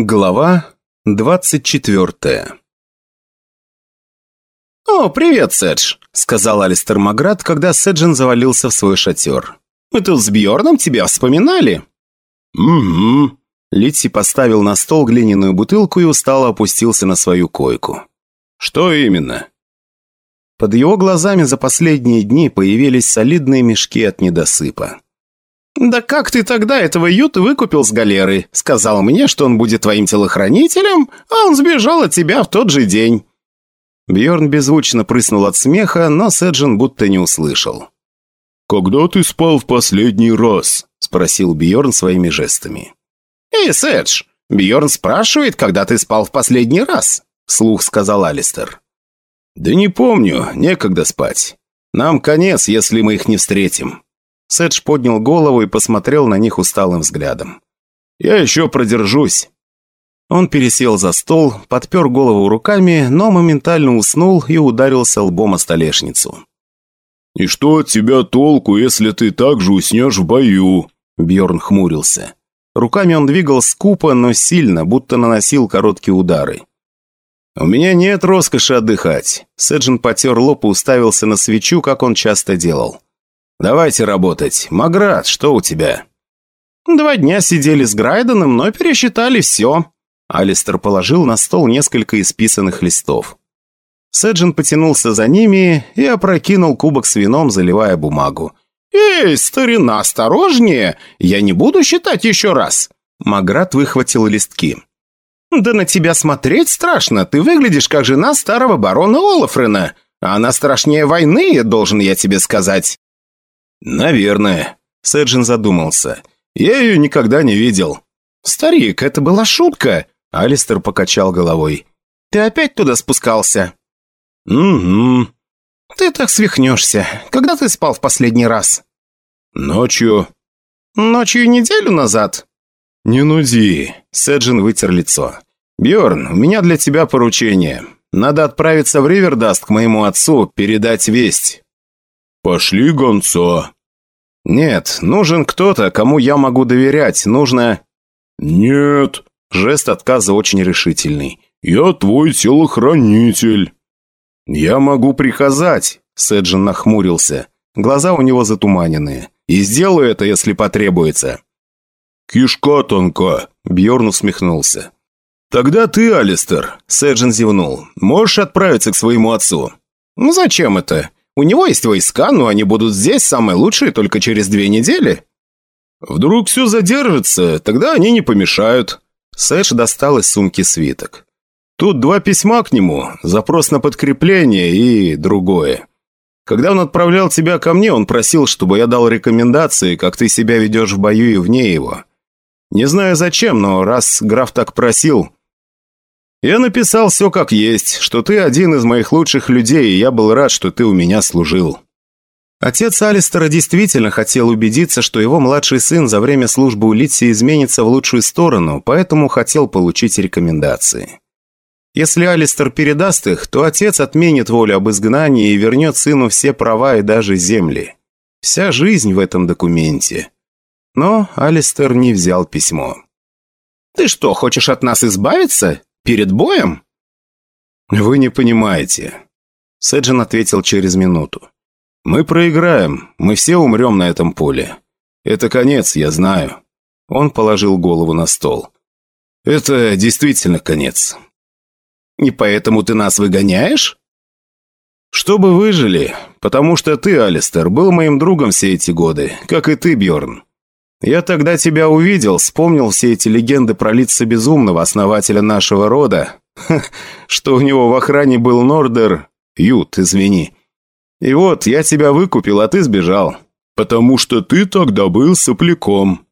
Глава двадцать четвертая «О, привет, Седж», — сказал Алистер Маград, когда Седжин завалился в свой шатер. «Мы тут с Бьорном тебя вспоминали?» «Угу». Литси поставил на стол глиняную бутылку и устало опустился на свою койку. «Что именно?» Под его глазами за последние дни появились солидные мешки от недосыпа. «Да как ты тогда этого Юта выкупил с галеры? Сказал мне, что он будет твоим телохранителем, а он сбежал от тебя в тот же день». Бьорн беззвучно прыснул от смеха, но Седжин будто не услышал. «Когда ты спал в последний раз?» – спросил Бьорн своими жестами. «Эй, Седж, Бьорн спрашивает, когда ты спал в последний раз?» – слух сказал Алистер. «Да не помню, некогда спать. Нам конец, если мы их не встретим». Седж поднял голову и посмотрел на них усталым взглядом. «Я еще продержусь». Он пересел за стол, подпер голову руками, но моментально уснул и ударился лбом о столешницу. «И что от тебя толку, если ты так же уснешь в бою?» Бьорн хмурился. Руками он двигал скупо, но сильно, будто наносил короткие удары. «У меня нет роскоши отдыхать». Седжин потер лоб и уставился на свечу, как он часто делал. «Давайте работать. Маград, что у тебя?» «Два дня сидели с Грайденом, но пересчитали все». Алистер положил на стол несколько исписанных листов. Седжин потянулся за ними и опрокинул кубок с вином, заливая бумагу. «Эй, старина, осторожнее! Я не буду считать еще раз!» Маград выхватил листки. «Да на тебя смотреть страшно. Ты выглядишь как жена старого барона Олафрена. Она страшнее войны, должен я тебе сказать». «Наверное», — Сэджин задумался. «Я ее никогда не видел». «Старик, это была шутка», — Алистер покачал головой. «Ты опять туда спускался?» «Угу». «Ты так свихнешься. Когда ты спал в последний раз?» «Ночью». «Ночью неделю назад?» «Не нуди», — Сэджин вытер лицо. «Бьерн, у меня для тебя поручение. Надо отправиться в Ривердаст к моему отцу, передать весть». «Пошли гонца». «Нет, нужен кто-то, кому я могу доверять. Нужно...» «Нет». Жест отказа очень решительный. «Я твой телохранитель». «Я могу приказать», — Сэджин нахмурился. Глаза у него затуманенные. «И сделаю это, если потребуется». «Кишка тонка», — Бьорн усмехнулся. «Тогда ты, Алистер», — Сэджин зевнул, — «можешь отправиться к своему отцу». «Ну зачем это? У него есть войска, но они будут здесь самые лучшие только через две недели». «Вдруг все задержится, тогда они не помешают». Сэдж достал из сумки свиток. «Тут два письма к нему, запрос на подкрепление и другое. Когда он отправлял тебя ко мне, он просил, чтобы я дал рекомендации, как ты себя ведешь в бою и вне его. Не знаю зачем, но раз граф так просил, я написал все как есть, что ты один из моих лучших людей, и я был рад, что ты у меня служил». Отец Алистера действительно хотел убедиться, что его младший сын за время службы у Литси изменится в лучшую сторону, поэтому хотел получить рекомендации. Если Алистер передаст их, то отец отменит волю об изгнании и вернет сыну все права и даже земли. Вся жизнь в этом документе. Но Алистер не взял письмо. «Ты что, хочешь от нас избавиться? Перед боем?» «Вы не понимаете». Сэджин ответил через минуту. «Мы проиграем. Мы все умрем на этом поле. Это конец, я знаю». Он положил голову на стол. «Это действительно конец». «И поэтому ты нас выгоняешь?» «Чтобы выжили, потому что ты, Алистер, был моим другом все эти годы, как и ты, Бьорн. Я тогда тебя увидел, вспомнил все эти легенды про лица безумного основателя нашего рода, что у него в охране был Нордер... Ют, извини. И вот, я тебя выкупил, а ты сбежал. Потому что ты тогда был сопляком.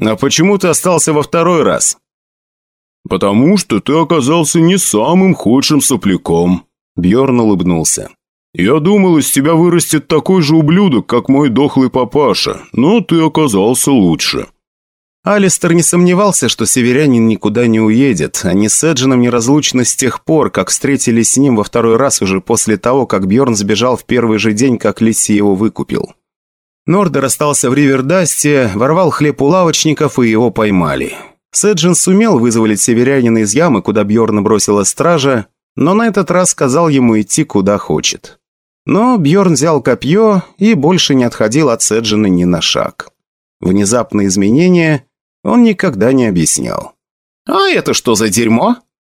А почему ты остался во второй раз? Потому что ты оказался не самым худшим сопляком. Бьорн улыбнулся. «Я думал, из тебя вырастет такой же ублюдок, как мой дохлый папаша, но ты оказался лучше». Алистер не сомневался, что северянин никуда не уедет. Они с Эджином неразлучны с тех пор, как встретились с ним во второй раз уже после того, как Бьорн сбежал в первый же день, как Лисси его выкупил. Нордер остался в Ривердасте, ворвал хлеб у лавочников и его поймали. Сэджин сумел вызволить северянина из ямы, куда Бьорна бросила стража, но на этот раз сказал ему идти куда хочет. Но Бьорн взял копье и больше не отходил от Седжина ни на шаг. Внезапные изменения он никогда не объяснял. «А это что за дерьмо?»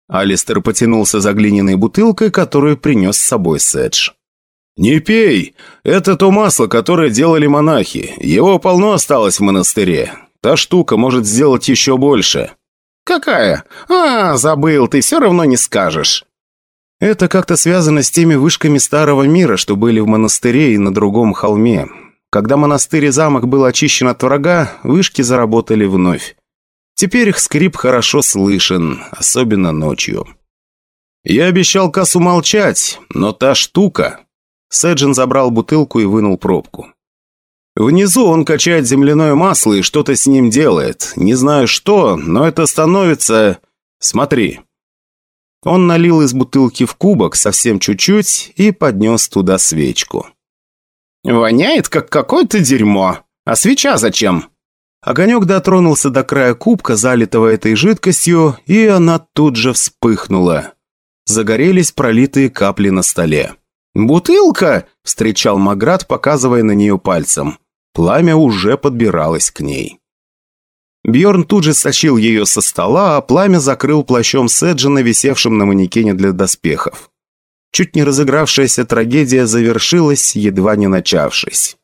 Алистер потянулся за глиняной бутылкой, которую принес с собой Седж. «Не пей! Это то масло, которое делали монахи. Его полно осталось в монастыре. Та штука может сделать еще больше». «Какая? А, забыл, ты все равно не скажешь». Это как-то связано с теми вышками Старого Мира, что были в монастыре и на другом холме. Когда монастырь и замок был очищен от врага, вышки заработали вновь. Теперь их скрип хорошо слышен, особенно ночью. Я обещал Касу молчать, но та штука... Сэджин забрал бутылку и вынул пробку. Внизу он качает земляное масло и что-то с ним делает. Не знаю что, но это становится... Смотри. Он налил из бутылки в кубок совсем чуть-чуть и поднес туда свечку. «Воняет, как какое-то дерьмо. А свеча зачем?» Огонек дотронулся до края кубка, залитого этой жидкостью, и она тут же вспыхнула. Загорелись пролитые капли на столе. «Бутылка!» – встречал Маград, показывая на нее пальцем. Пламя уже подбиралось к ней. Бьорн тут же сочил ее со стола, а пламя закрыл плащом Седжина, висевшим на манекене для доспехов. Чуть не разыгравшаяся трагедия завершилась, едва не начавшись.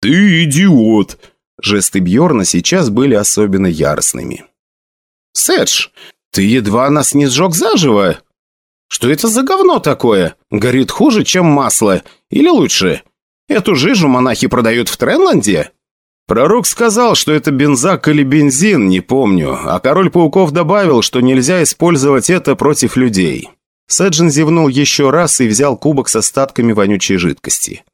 «Ты идиот!» Жесты Бьорна сейчас были особенно яростными. «Седж, ты едва нас не сжег заживо! Что это за говно такое? Горит хуже, чем масло. Или лучше? Эту жижу монахи продают в Тренланде?» Пророк сказал, что это бензак или бензин, не помню, а король пауков добавил, что нельзя использовать это против людей. Сэджин зевнул еще раз и взял кубок с остатками вонючей жидкости.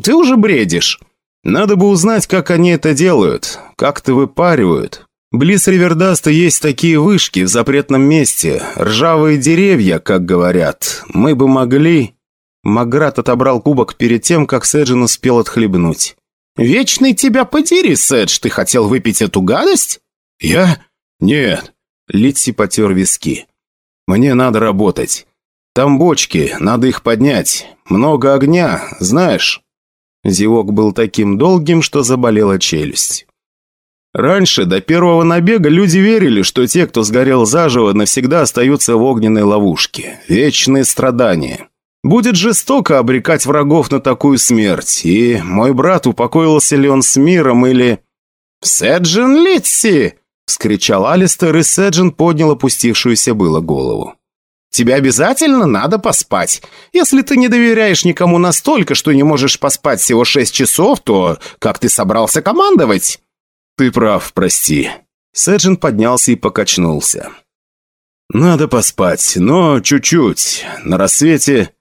«Ты уже бредишь. Надо бы узнать, как они это делают, как-то выпаривают. Близ Ривердаста есть такие вышки в запретном месте, ржавые деревья, как говорят. Мы бы могли...» Маград отобрал кубок перед тем, как Сэджин успел отхлебнуть. «Вечный тебя подери, Сэдж, ты хотел выпить эту гадость?» «Я? Нет». Литси потер виски. «Мне надо работать. Там бочки, надо их поднять. Много огня, знаешь?» Зевок был таким долгим, что заболела челюсть. Раньше, до первого набега, люди верили, что те, кто сгорел заживо, навсегда остаются в огненной ловушке. Вечные страдания. Будет жестоко обрекать врагов на такую смерть. И мой брат, упокоился ли он с миром или... «Седжин Литси!» — вскричал Алистер, и Седжин поднял опустившуюся было голову. Тебе обязательно надо поспать. Если ты не доверяешь никому настолько, что не можешь поспать всего шесть часов, то как ты собрался командовать?» «Ты прав, прости». Сэджин поднялся и покачнулся. «Надо поспать, но чуть-чуть. На рассвете...»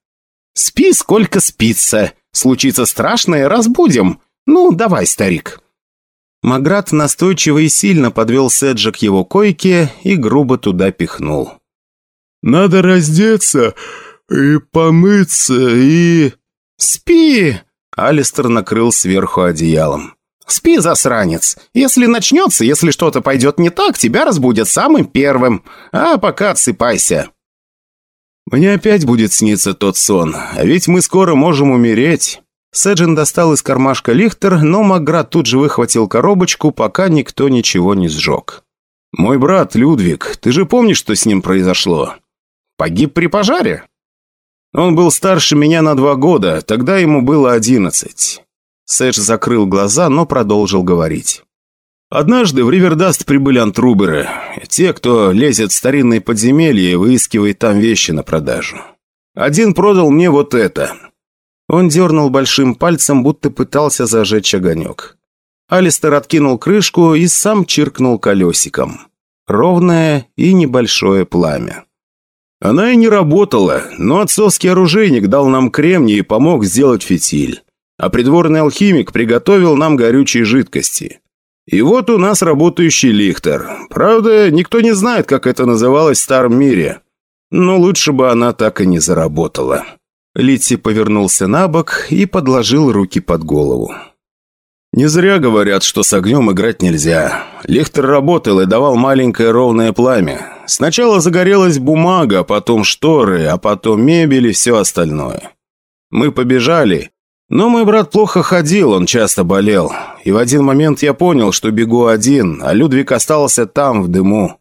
«Спи, сколько спится. Случится страшное, разбудим. Ну, давай, старик». Маград настойчиво и сильно подвел Седжа к его койке и грубо туда пихнул. Надо раздеться и помыться и...» «Спи!» Алистер накрыл сверху одеялом. «Спи, засранец. Если начнется, если что-то пойдет не так, тебя разбудят самым первым. А пока отсыпайся». «Мне опять будет сниться тот сон, а ведь мы скоро можем умереть». Сэджин достал из кармашка лихтер, но Маград тут же выхватил коробочку, пока никто ничего не сжег. «Мой брат Людвиг, ты же помнишь, что с ним произошло?» Погиб при пожаре?» «Он был старше меня на два года, тогда ему было одиннадцать». Сэдж закрыл глаза, но продолжил говорить. Однажды в Ривердаст прибыли антруберы, те, кто лезет в старинные подземелья и выискивает там вещи на продажу. Один продал мне вот это. Он дернул большим пальцем, будто пытался зажечь огонек. Алистер откинул крышку и сам чиркнул колесиком. Ровное и небольшое пламя. Она и не работала, но отцовский оружейник дал нам кремний и помог сделать фитиль. А придворный алхимик приготовил нам горючие жидкости. И вот у нас работающий лихтер. Правда, никто не знает, как это называлось в старом мире. Но лучше бы она так и не заработала. Литси повернулся на бок и подложил руки под голову. Не зря говорят, что с огнем играть нельзя. Лихтер работал и давал маленькое ровное пламя. Сначала загорелась бумага, потом шторы, а потом мебель и все остальное. Мы побежали, но мой брат плохо ходил, он часто болел. И в один момент я понял, что бегу один, а Людвиг остался там, в дыму.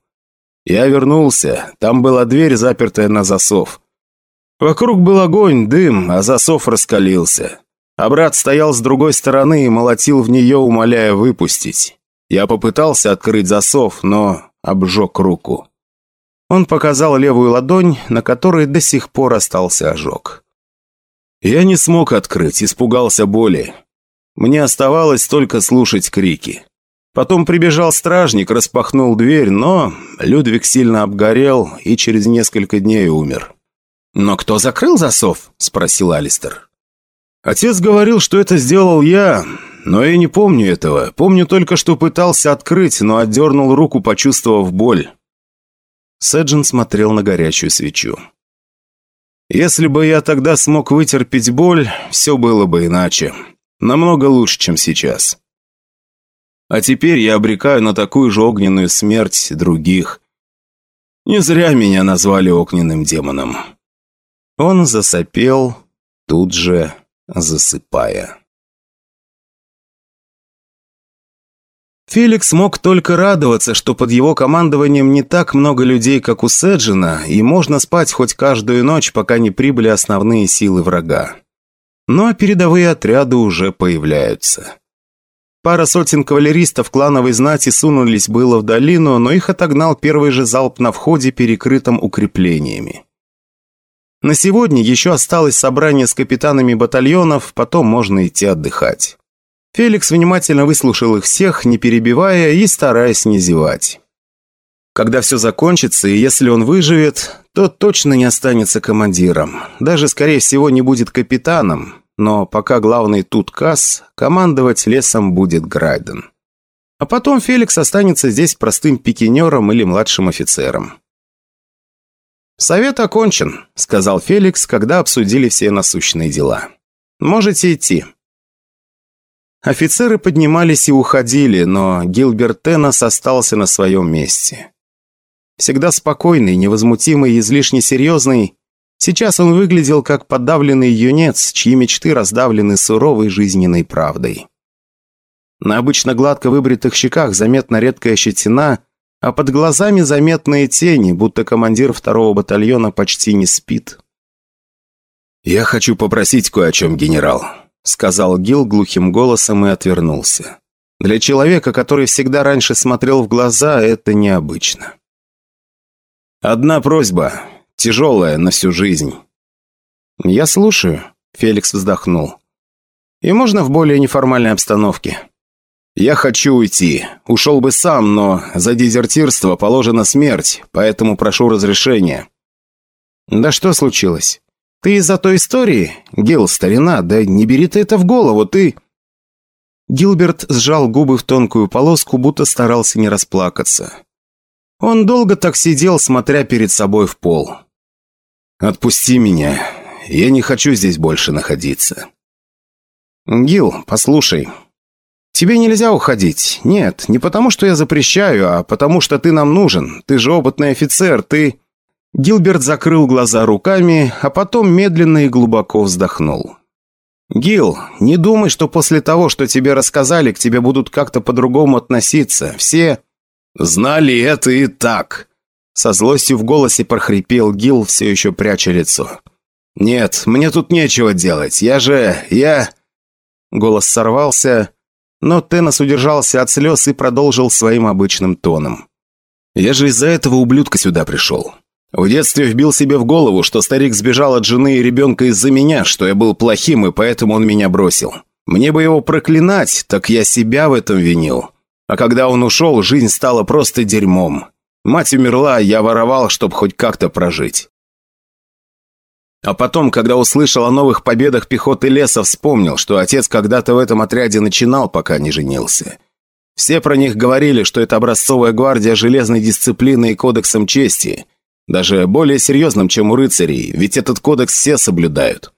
Я вернулся, там была дверь, запертая на засов. Вокруг был огонь, дым, а засов раскалился. А брат стоял с другой стороны и молотил в нее, умоляя выпустить. Я попытался открыть засов, но обжег руку. Он показал левую ладонь, на которой до сих пор остался ожог. Я не смог открыть, испугался боли. Мне оставалось только слушать крики. Потом прибежал стражник, распахнул дверь, но Людвиг сильно обгорел и через несколько дней умер. «Но кто закрыл засов?» – спросил Алистер. Отец говорил, что это сделал я, но я не помню этого. Помню только, что пытался открыть, но отдернул руку, почувствовав боль. Сэджин смотрел на горячую свечу. Если бы я тогда смог вытерпеть боль, все было бы иначе. Намного лучше, чем сейчас. А теперь я обрекаю на такую же огненную смерть других. Не зря меня назвали огненным демоном. Он засопел тут же засыпая. Феликс мог только радоваться, что под его командованием не так много людей, как у Седжина, и можно спать хоть каждую ночь, пока не прибыли основные силы врага. Но передовые отряды уже появляются. Пара сотен кавалеристов клановой знати сунулись было в долину, но их отогнал первый же залп на входе, перекрытым укреплениями. На сегодня еще осталось собрание с капитанами батальонов, потом можно идти отдыхать. Феликс внимательно выслушал их всех, не перебивая и стараясь не зевать. Когда все закончится, и если он выживет, то точно не останется командиром. Даже, скорее всего, не будет капитаном. Но пока главный тут Касс, командовать лесом будет Грайден. А потом Феликс останется здесь простым пикинером или младшим офицером. «Совет окончен», — сказал Феликс, когда обсудили все насущные дела. «Можете идти». Офицеры поднимались и уходили, но Гилберт Теннес остался на своем месте. Всегда спокойный, невозмутимый и излишне серьезный, сейчас он выглядел как подавленный юнец, чьи мечты раздавлены суровой жизненной правдой. На обычно гладко выбритых щеках заметна редкая щетина, а под глазами заметные тени, будто командир второго батальона почти не спит. «Я хочу попросить кое о чем, генерал», — сказал Гил глухим голосом и отвернулся. Для человека, который всегда раньше смотрел в глаза, это необычно. «Одна просьба, тяжелая на всю жизнь». «Я слушаю», — Феликс вздохнул. «И можно в более неформальной обстановке?» «Я хочу уйти. Ушел бы сам, но за дезертирство положена смерть, поэтому прошу разрешения». «Да что случилось? Ты из-за той истории? Гил, старина, да не бери ты это в голову, ты...» Гилберт сжал губы в тонкую полоску, будто старался не расплакаться. Он долго так сидел, смотря перед собой в пол. «Отпусти меня. Я не хочу здесь больше находиться». «Гил, послушай, «Тебе нельзя уходить. Нет, не потому, что я запрещаю, а потому, что ты нам нужен. Ты же опытный офицер, ты...» Гилберт закрыл глаза руками, а потом медленно и глубоко вздохнул. «Гил, не думай, что после того, что тебе рассказали, к тебе будут как-то по-другому относиться. Все...» «Знали это и так!» Со злостью в голосе прохрипел Гил, все еще пряча лицо. «Нет, мне тут нечего делать. Я же... я...» Голос сорвался, но Теннес удержался от слез и продолжил своим обычным тоном. «Я же из-за этого ублюдка сюда пришел. В детстве вбил себе в голову, что старик сбежал от жены и ребенка из-за меня, что я был плохим, и поэтому он меня бросил. Мне бы его проклинать, так я себя в этом винил. А когда он ушел, жизнь стала просто дерьмом. Мать умерла, я воровал, чтобы хоть как-то прожить. А потом, когда услышал о новых победах пехоты леса, вспомнил, что отец когда-то в этом отряде начинал, пока не женился. Все про них говорили, что это образцовая гвардия железной дисциплины и кодексом чести. Даже более серьезным, чем у рыцарей, ведь этот кодекс все соблюдают.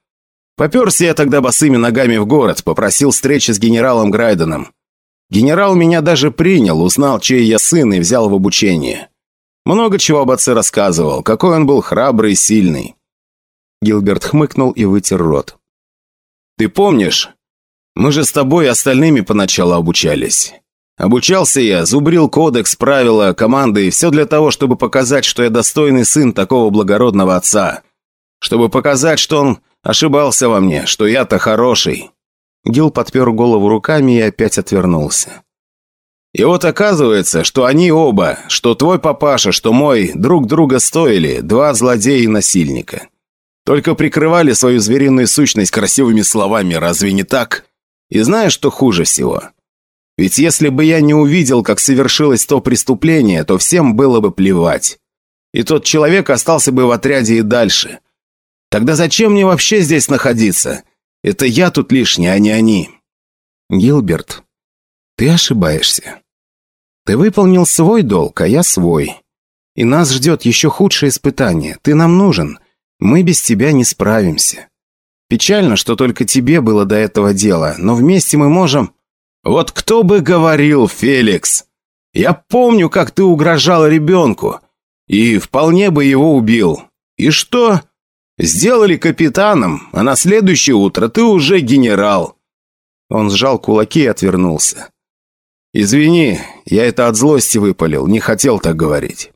Поперся я тогда босыми ногами в город, попросил встречи с генералом Грайденом. Генерал меня даже принял, узнал, чей я сын и взял в обучение. Много чего об отце рассказывал, какой он был храбрый и сильный. Гилберт хмыкнул и вытер рот. «Ты помнишь? Мы же с тобой и остальными поначалу обучались. Обучался я, зубрил кодекс, правила, команды, все для того, чтобы показать, что я достойный сын такого благородного отца. Чтобы показать, что он ошибался во мне, что я-то хороший». Гил подпер голову руками и опять отвернулся. И вот оказывается, что они оба, что твой папаша, что мой, друг друга стоили, два злодея и насильника. Только прикрывали свою звериную сущность красивыми словами, разве не так? И знаешь, что хуже всего? Ведь если бы я не увидел, как совершилось то преступление, то всем было бы плевать. И тот человек остался бы в отряде и дальше. Тогда зачем мне вообще здесь находиться? Это я тут лишний, а не они. Гилберт, ты ошибаешься. Ты выполнил свой долг, а я свой. И нас ждет еще худшее испытание. Ты нам нужен. Мы без тебя не справимся. Печально, что только тебе было до этого дела, но вместе мы можем...» «Вот кто бы говорил, Феликс! Я помню, как ты угрожал ребенку, и вполне бы его убил. И что? Сделали капитаном, а на следующее утро ты уже генерал». Он сжал кулаки и отвернулся. «Извини, я это от злости выпалил, не хотел так говорить».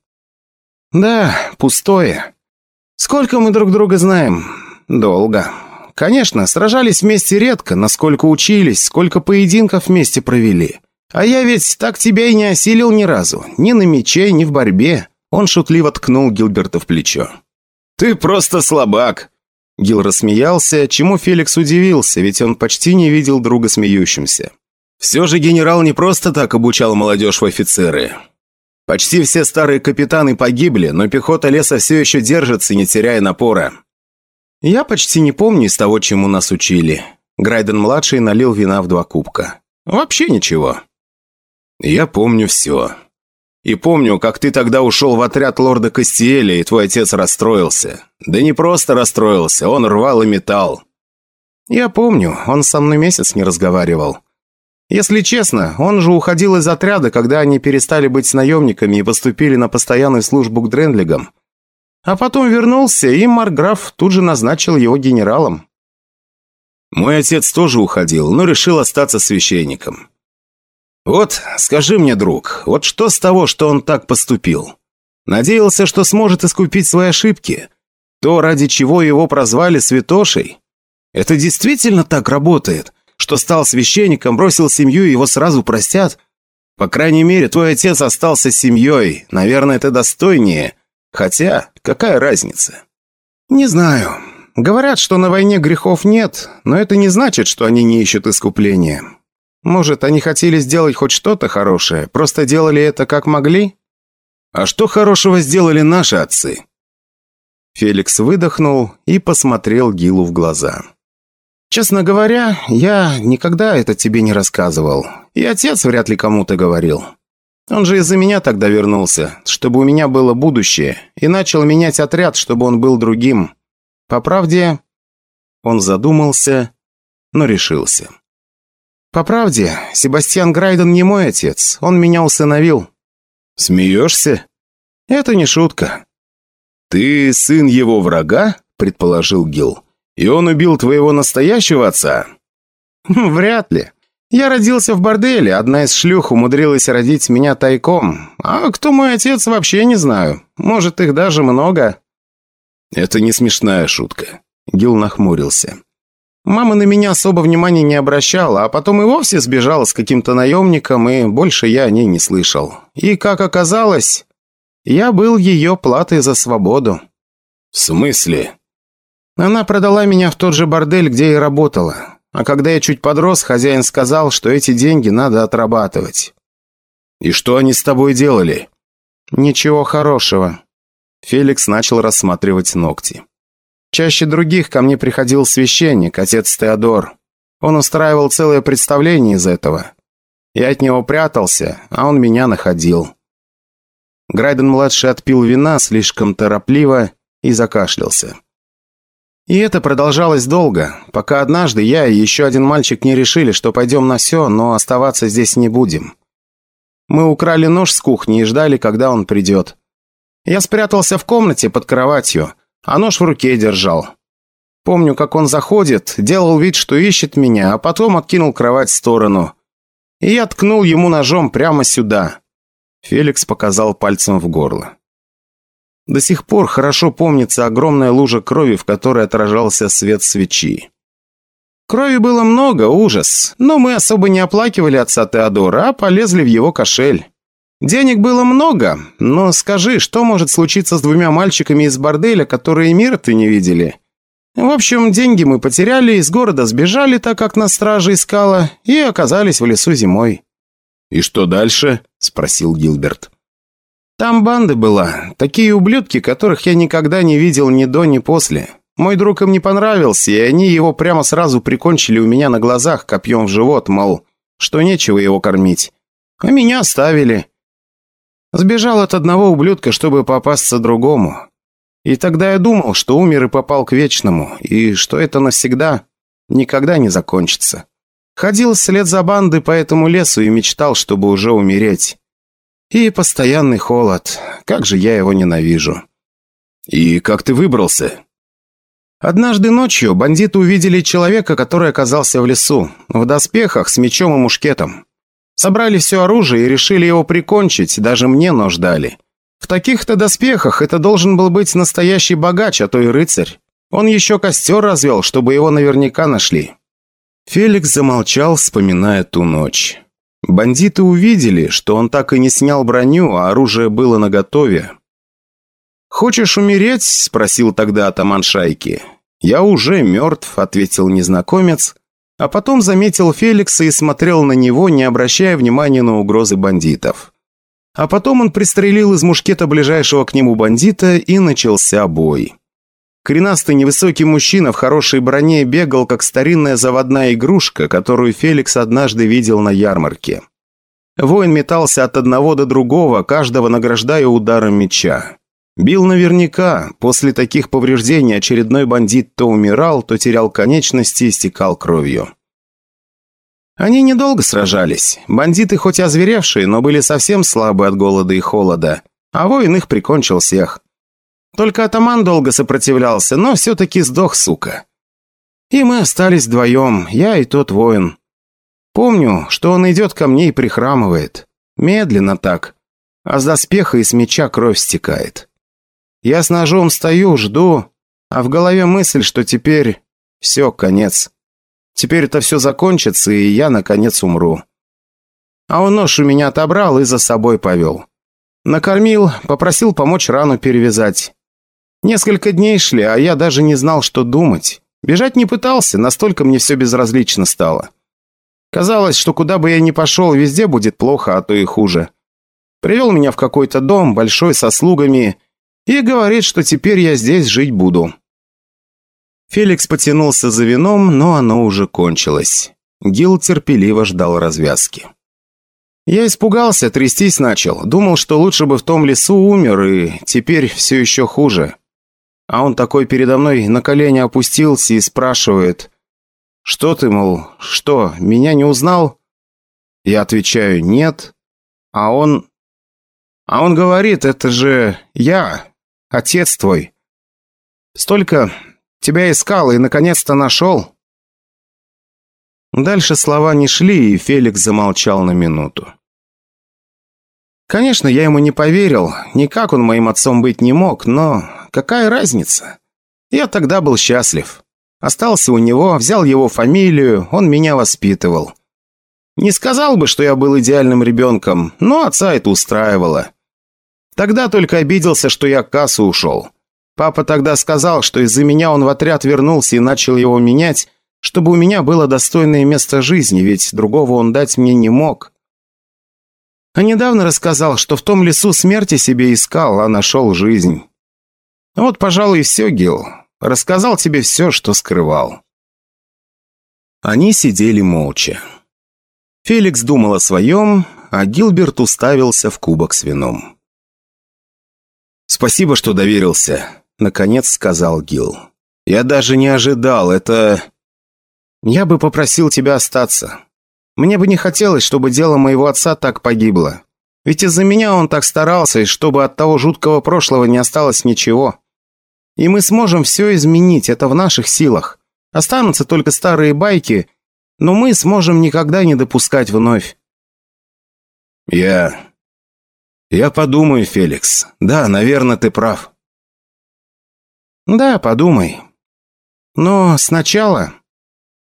«Да, пустое. Сколько мы друг друга знаем? Долго. Конечно, сражались вместе редко, насколько учились, сколько поединков вместе провели. А я ведь так тебя и не осилил ни разу. Ни на мече, ни в борьбе. Он шутливо ткнул Гилберта в плечо. «Ты просто слабак!» Гил рассмеялся, чему Феликс удивился, ведь он почти не видел друга смеющимся. «Все же генерал не просто так обучал молодежь в офицеры. Почти все старые капитаны погибли, но пехота леса все еще держится, не теряя напора. Я почти не помню из того, чему нас учили. Грайден-младший налил вина в два кубка. Вообще ничего. Я помню все. И помню, как ты тогда ушел в отряд лорда Кастиэля, и твой отец расстроился. Да не просто расстроился, он рвал и металл. Я помню, он со мной месяц не разговаривал. Если честно, он же уходил из отряда, когда они перестали быть наемниками и поступили на постоянную службу к Дрендлигам. А потом вернулся, и Марграф тут же назначил его генералом. Мой отец тоже уходил, но решил остаться священником. Вот, скажи мне, друг, вот что с того, что он так поступил? Надеялся, что сможет искупить свои ошибки? То, ради чего его прозвали святошей? Это действительно так работает? что стал священником, бросил семью и его сразу простят? По крайней мере, твой отец остался семьей. Наверное, это достойнее. Хотя, какая разница? Не знаю. Говорят, что на войне грехов нет, но это не значит, что они не ищут искупления. Может, они хотели сделать хоть что-то хорошее, просто делали это как могли? А что хорошего сделали наши отцы? Феликс выдохнул и посмотрел Гилу в глаза. Честно говоря, я никогда это тебе не рассказывал. И отец вряд ли кому-то говорил. Он же из-за меня тогда вернулся, чтобы у меня было будущее, и начал менять отряд, чтобы он был другим. По правде, он задумался, но решился. По правде, Себастьян Грайден не мой отец, он меня усыновил. Смеешься? Это не шутка. Ты сын его врага? предположил Гил. «И он убил твоего настоящего отца?» «Вряд ли. Я родился в борделе, одна из шлюх умудрилась родить меня тайком. А кто мой отец, вообще не знаю. Может, их даже много». «Это не смешная шутка», — Гил нахмурился. «Мама на меня особо внимания не обращала, а потом и вовсе сбежала с каким-то наемником, и больше я о ней не слышал. И, как оказалось, я был ее платой за свободу». «В смысле?» Она продала меня в тот же бордель, где и работала. А когда я чуть подрос, хозяин сказал, что эти деньги надо отрабатывать. «И что они с тобой делали?» «Ничего хорошего». Феликс начал рассматривать ногти. Чаще других ко мне приходил священник, отец Теодор. Он устраивал целое представление из этого. Я от него прятался, а он меня находил. Грайден-младший отпил вина слишком торопливо и закашлялся. И это продолжалось долго, пока однажды я и еще один мальчик не решили, что пойдем на все, но оставаться здесь не будем. Мы украли нож с кухни и ждали, когда он придет. Я спрятался в комнате под кроватью, а нож в руке держал. Помню, как он заходит, делал вид, что ищет меня, а потом откинул кровать в сторону. И я ткнул ему ножом прямо сюда. Феликс показал пальцем в горло. До сих пор хорошо помнится огромная лужа крови, в которой отражался свет свечи. Крови было много, ужас, но мы особо не оплакивали отца Теодора, а полезли в его кошель. Денег было много, но скажи, что может случиться с двумя мальчиками из борделя, которые мира-то не видели? В общем, деньги мы потеряли, из города сбежали, так как нас стража искала, и оказались в лесу зимой. «И что дальше?» – спросил Гилберт. Там банда была. Такие ублюдки, которых я никогда не видел ни до, ни после. Мой друг им не понравился, и они его прямо сразу прикончили у меня на глазах копьем в живот, мол, что нечего его кормить. А меня оставили. Сбежал от одного ублюдка, чтобы попасться другому. И тогда я думал, что умер и попал к вечному, и что это навсегда никогда не закончится. Ходил вслед за бандой по этому лесу и мечтал, чтобы уже умереть. И постоянный холод. Как же я его ненавижу. И как ты выбрался? Однажды ночью бандиты увидели человека, который оказался в лесу, в доспехах с мечом и мушкетом. Собрали все оружие и решили его прикончить, даже мне нож дали. В таких-то доспехах это должен был быть настоящий богач, а то и рыцарь. Он еще костер развел, чтобы его наверняка нашли. Феликс замолчал, вспоминая ту ночь. Бандиты увидели, что он так и не снял броню, а оружие было наготове. «Хочешь умереть?» – спросил тогда атаман шайки. «Я уже мертв», – ответил незнакомец, а потом заметил Феликса и смотрел на него, не обращая внимания на угрозы бандитов. А потом он пристрелил из мушкета ближайшего к нему бандита и начался бой. Коренастый невысокий мужчина в хорошей броне бегал, как старинная заводная игрушка, которую Феликс однажды видел на ярмарке. Воин метался от одного до другого, каждого награждая ударом меча. Бил наверняка. После таких повреждений очередной бандит то умирал, то терял конечности и стекал кровью. Они недолго сражались. Бандиты хоть озверевшие, но были совсем слабы от голода и холода. А воин их прикончил всех. Только атаман долго сопротивлялся, но все-таки сдох, сука. И мы остались вдвоем, я и тот воин. Помню, что он идет ко мне и прихрамывает. Медленно так. А с доспеха и с меча кровь стекает. Я с ножом стою, жду, а в голове мысль, что теперь все, конец. Теперь это все закончится, и я, наконец, умру. А он нож у меня отобрал и за собой повел. Накормил, попросил помочь рану перевязать. Несколько дней шли, а я даже не знал, что думать. Бежать не пытался, настолько мне все безразлично стало. Казалось, что куда бы я ни пошел, везде будет плохо, а то и хуже. Привел меня в какой-то дом, большой, со слугами, и говорит, что теперь я здесь жить буду. Феликс потянулся за вином, но оно уже кончилось. Гил терпеливо ждал развязки. Я испугался, трястись начал. Думал, что лучше бы в том лесу умер, и теперь все еще хуже. А он такой передо мной на колени опустился и спрашивает, «Что ты, мол, что, меня не узнал?» Я отвечаю, «Нет». А он... А он говорит, «Это же я, отец твой. Столько тебя искал и наконец-то нашел». Дальше слова не шли, и Феликс замолчал на минуту. Конечно, я ему не поверил, никак он моим отцом быть не мог, но Какая разница? Я тогда был счастлив. Остался у него, взял его фамилию, он меня воспитывал. Не сказал бы, что я был идеальным ребенком, но отца это устраивало. Тогда только обиделся, что я к кассу ушел. Папа тогда сказал, что из-за меня он в отряд вернулся и начал его менять, чтобы у меня было достойное место жизни, ведь другого он дать мне не мог. А недавно рассказал, что в том лесу смерти себе искал, а нашел жизнь. Вот, пожалуй, и все, Гил. Рассказал тебе все, что скрывал. Они сидели молча. Феликс думал о своем, а Гилберт уставился в кубок с вином. «Спасибо, что доверился», — наконец сказал Гил. Я даже не ожидал, это... Я бы попросил тебя остаться. Мне бы не хотелось, чтобы дело моего отца так погибло. Ведь из-за меня он так старался, и чтобы от того жуткого прошлого не осталось ничего. И мы сможем все изменить, это в наших силах. Останутся только старые байки, но мы сможем никогда не допускать вновь. Я... Я подумаю, Феликс. Да, наверное, ты прав. Да, подумай. Но сначала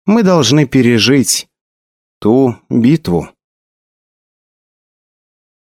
мы должны пережить ту битву.